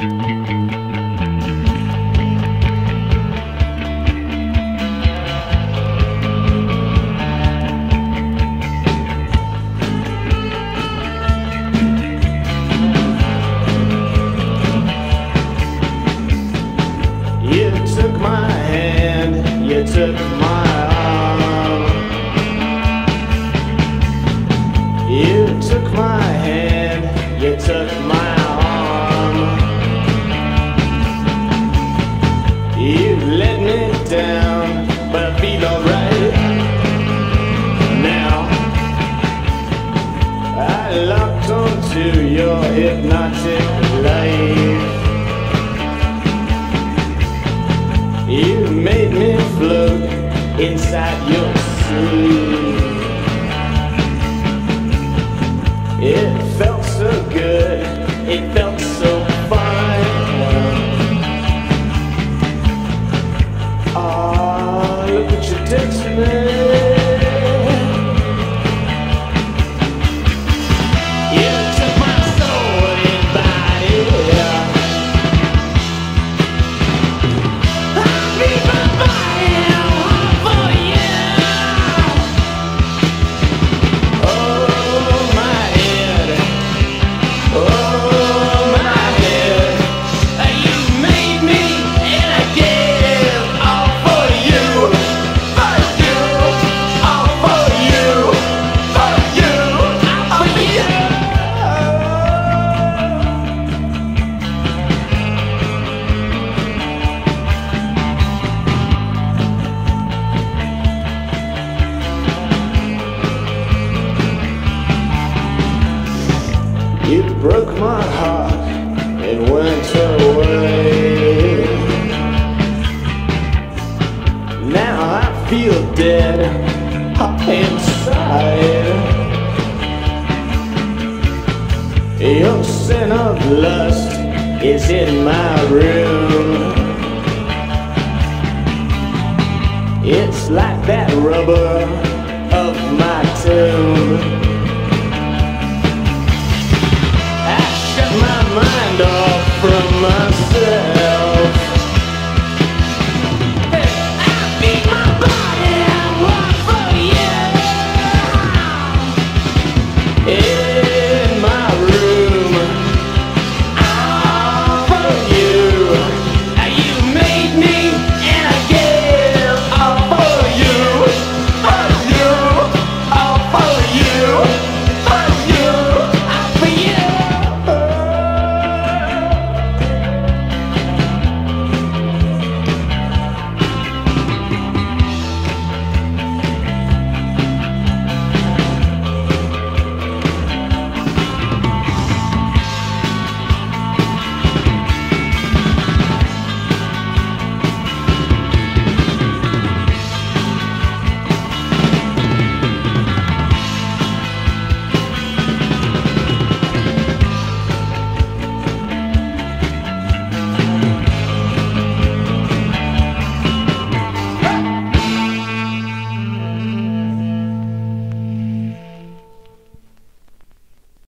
You took my hand, you took my arm. You took my hand, you took my but I feel alright now. I locked onto your hypnotic. You made me float inside your sea. It felt so good, look You broke my heart and went away. Now I feel dead up inside. Your sin of lust is in my room. It's like that rubber Shut my